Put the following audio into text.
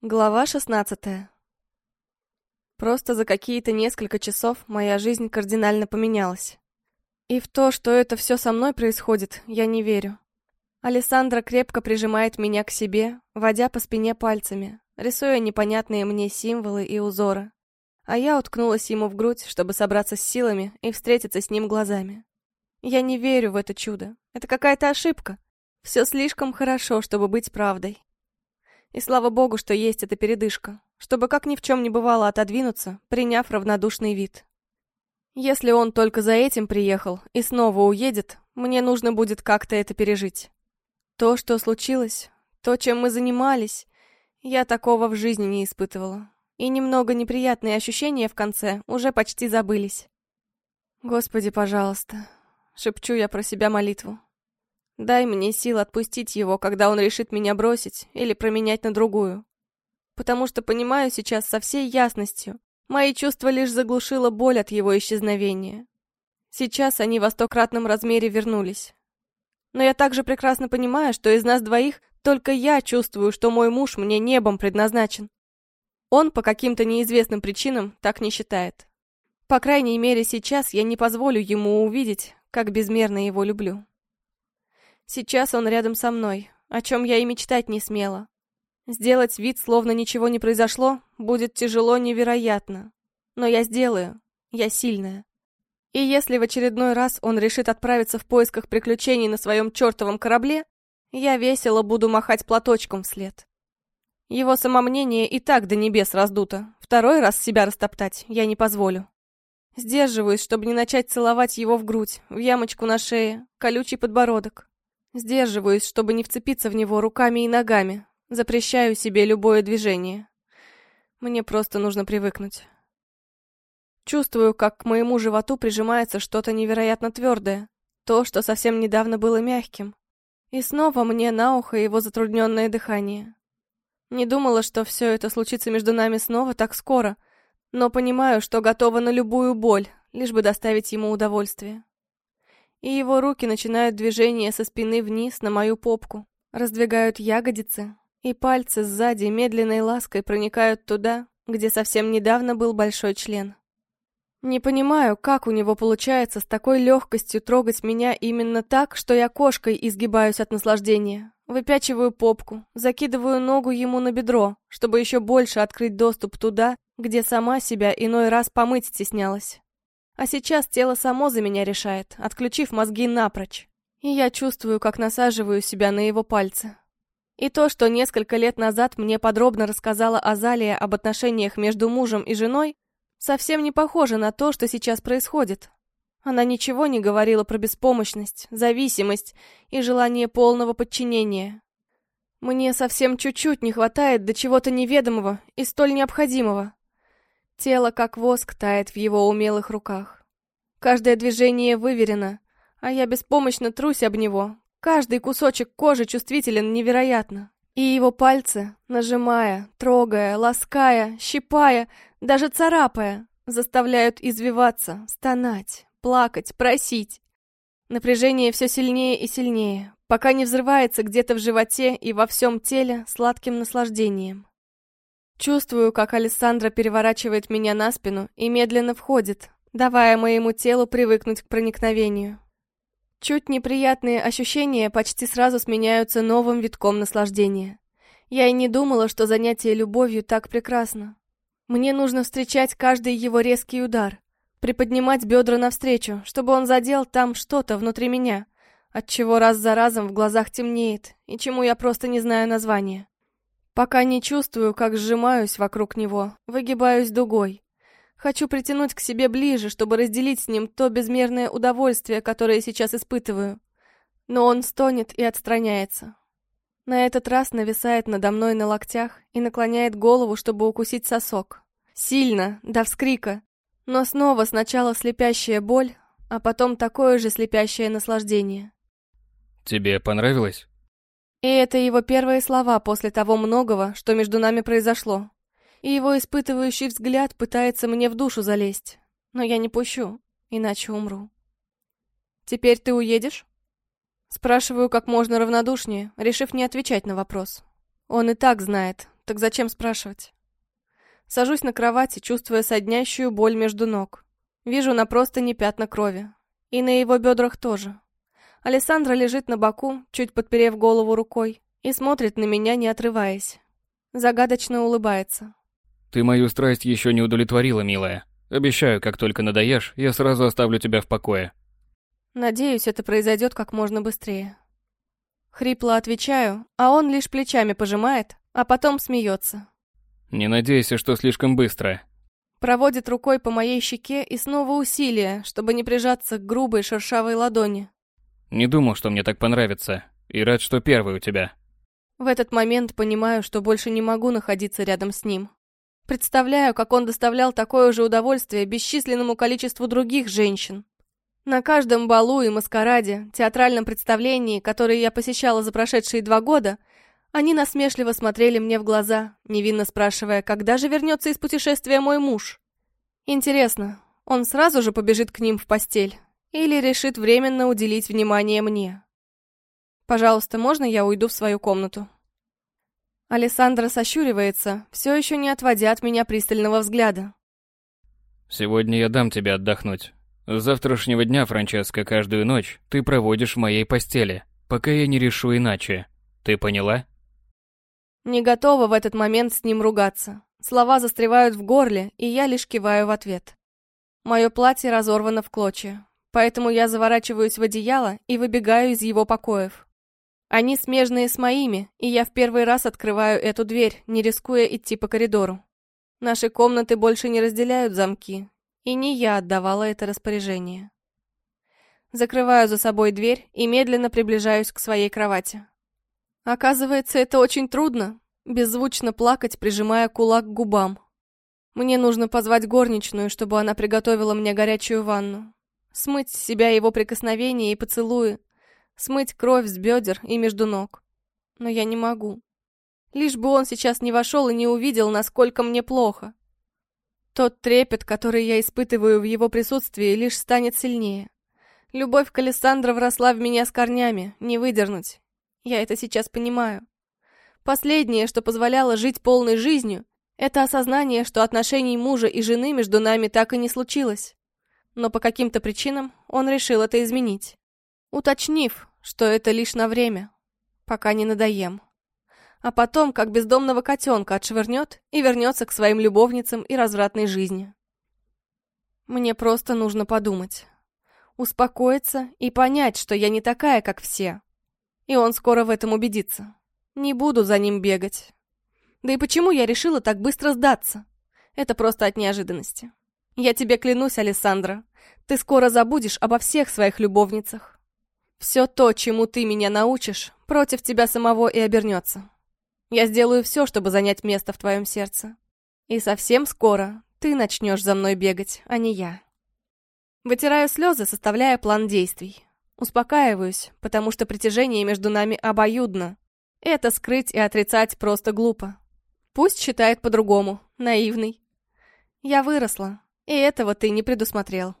Глава 16 Просто за какие-то несколько часов моя жизнь кардинально поменялась. И в то, что это все со мной происходит, я не верю. Алессандра крепко прижимает меня к себе, водя по спине пальцами, рисуя непонятные мне символы и узоры. А я уткнулась ему в грудь, чтобы собраться с силами и встретиться с ним глазами. Я не верю в это чудо. Это какая-то ошибка. Все слишком хорошо, чтобы быть правдой. И слава богу, что есть эта передышка, чтобы как ни в чем не бывало отодвинуться, приняв равнодушный вид. Если он только за этим приехал и снова уедет, мне нужно будет как-то это пережить. То, что случилось, то, чем мы занимались, я такого в жизни не испытывала и немного неприятные ощущения в конце уже почти забылись. «Господи, пожалуйста», — шепчу я про себя молитву. «Дай мне сил отпустить его, когда он решит меня бросить или променять на другую. Потому что понимаю сейчас со всей ясностью, мои чувства лишь заглушила боль от его исчезновения. Сейчас они в стократном размере вернулись. Но я также прекрасно понимаю, что из нас двоих только я чувствую, что мой муж мне небом предназначен. Он по каким-то неизвестным причинам так не считает. По крайней мере, сейчас я не позволю ему увидеть, как безмерно его люблю. Сейчас он рядом со мной, о чем я и мечтать не смела. Сделать вид, словно ничего не произошло, будет тяжело невероятно. Но я сделаю. Я сильная. И если в очередной раз он решит отправиться в поисках приключений на своем чертовом корабле, я весело буду махать платочком вслед. Его самомнение и так до небес раздуто. Второй раз себя растоптать я не позволю. Сдерживаюсь, чтобы не начать целовать его в грудь, в ямочку на шее, колючий подбородок. Сдерживаюсь, чтобы не вцепиться в него руками и ногами. Запрещаю себе любое движение. Мне просто нужно привыкнуть. Чувствую, как к моему животу прижимается что-то невероятно твердое. То, что совсем недавно было мягким. И снова мне на ухо его затрудненное дыхание. Не думала, что все это случится между нами снова так скоро, но понимаю, что готова на любую боль, лишь бы доставить ему удовольствие. И его руки начинают движение со спины вниз на мою попку, раздвигают ягодицы, и пальцы сзади медленной лаской проникают туда, где совсем недавно был большой член. Не понимаю, как у него получается с такой легкостью трогать меня именно так, что я кошкой изгибаюсь от наслаждения. Выпячиваю попку, закидываю ногу ему на бедро, чтобы еще больше открыть доступ туда, где сама себя иной раз помыть стеснялась. А сейчас тело само за меня решает, отключив мозги напрочь. И я чувствую, как насаживаю себя на его пальцы. И то, что несколько лет назад мне подробно рассказала Азалия об отношениях между мужем и женой, совсем не похоже на то, что сейчас происходит. Она ничего не говорила про беспомощность, зависимость и желание полного подчинения. Мне совсем чуть-чуть не хватает до чего-то неведомого и столь необходимого. Тело, как воск, тает в его умелых руках. Каждое движение выверено, а я беспомощно трусь об него. Каждый кусочек кожи чувствителен невероятно. И его пальцы, нажимая, трогая, лаская, щипая, даже царапая, заставляют извиваться, стонать плакать, просить. Напряжение все сильнее и сильнее, пока не взрывается где-то в животе и во всем теле сладким наслаждением. Чувствую, как Александра переворачивает меня на спину и медленно входит, давая моему телу привыкнуть к проникновению. Чуть неприятные ощущения почти сразу сменяются новым витком наслаждения. Я и не думала, что занятие любовью так прекрасно. Мне нужно встречать каждый его резкий удар, Приподнимать бедра навстречу, чтобы он задел там что-то внутри меня, от чего раз за разом в глазах темнеет, и чему я просто не знаю названия. Пока не чувствую, как сжимаюсь вокруг него, выгибаюсь дугой. Хочу притянуть к себе ближе, чтобы разделить с ним то безмерное удовольствие, которое сейчас испытываю. Но он стонет и отстраняется. На этот раз нависает надо мной на локтях и наклоняет голову, чтобы укусить сосок. Сильно, до вскрика, но снова сначала слепящая боль, а потом такое же слепящее наслаждение. «Тебе понравилось?» И это его первые слова после того многого, что между нами произошло. И его испытывающий взгляд пытается мне в душу залезть. Но я не пущу, иначе умру. «Теперь ты уедешь?» Спрашиваю как можно равнодушнее, решив не отвечать на вопрос. Он и так знает, так зачем спрашивать? Сажусь на кровати, чувствуя соднящую боль между ног. Вижу на простыне пятна крови. И на его бедрах тоже. Александра лежит на боку, чуть подперев голову рукой, и смотрит на меня, не отрываясь. Загадочно улыбается. Ты мою страсть еще не удовлетворила, милая. Обещаю, как только надоешь, я сразу оставлю тебя в покое. Надеюсь, это произойдет как можно быстрее. Хрипло отвечаю, а он лишь плечами пожимает, а потом смеется. Не надейся, что слишком быстро. Проводит рукой по моей щеке и снова усилие, чтобы не прижаться к грубой шершавой ладони. Не думал, что мне так понравится. И рад, что первый у тебя. В этот момент понимаю, что больше не могу находиться рядом с ним. Представляю, как он доставлял такое же удовольствие бесчисленному количеству других женщин. На каждом балу и маскараде, театральном представлении, которые я посещала за прошедшие два года, они насмешливо смотрели мне в глаза, невинно спрашивая, когда же вернется из путешествия мой муж. Интересно, он сразу же побежит к ним в постель или решит временно уделить внимание мне? Пожалуйста, можно я уйду в свою комнату? Алессандра сощуривается, все еще не отводя от меня пристального взгляда. Сегодня я дам тебе отдохнуть. С завтрашнего дня, Франческа, каждую ночь ты проводишь в моей постели, пока я не решу иначе. Ты поняла? Не готова в этот момент с ним ругаться. Слова застревают в горле, и я лишь киваю в ответ. Мое платье разорвано в клочья, поэтому я заворачиваюсь в одеяло и выбегаю из его покоев. Они смежные с моими, и я в первый раз открываю эту дверь, не рискуя идти по коридору. Наши комнаты больше не разделяют замки, и не я отдавала это распоряжение. Закрываю за собой дверь и медленно приближаюсь к своей кровати. Оказывается, это очень трудно, беззвучно плакать, прижимая кулак к губам. Мне нужно позвать горничную, чтобы она приготовила мне горячую ванну. Смыть с себя его прикосновения и поцелуи, смыть кровь с бедер и между ног. Но я не могу. Лишь бы он сейчас не вошел и не увидел, насколько мне плохо. Тот трепет, который я испытываю в его присутствии, лишь станет сильнее. Любовь к Александру вросла в меня с корнями, не выдернуть. Я это сейчас понимаю. Последнее, что позволяло жить полной жизнью, это осознание, что отношений мужа и жены между нами так и не случилось. Но по каким-то причинам он решил это изменить. Уточнив, что это лишь на время, пока не надоем. А потом, как бездомного котенка, отшвырнет и вернется к своим любовницам и развратной жизни. Мне просто нужно подумать. Успокоиться и понять, что я не такая, как все. И он скоро в этом убедится. Не буду за ним бегать. Да и почему я решила так быстро сдаться? Это просто от неожиданности. Я тебе клянусь, Александра, ты скоро забудешь обо всех своих любовницах. Все то, чему ты меня научишь, против тебя самого и обернется. Я сделаю все, чтобы занять место в твоем сердце. И совсем скоро ты начнешь за мной бегать, а не я. Вытираю слезы, составляя план действий. Успокаиваюсь, потому что притяжение между нами обоюдно. Это скрыть и отрицать просто глупо. Пусть считает по-другому, наивный. Я выросла, и этого ты не предусмотрел.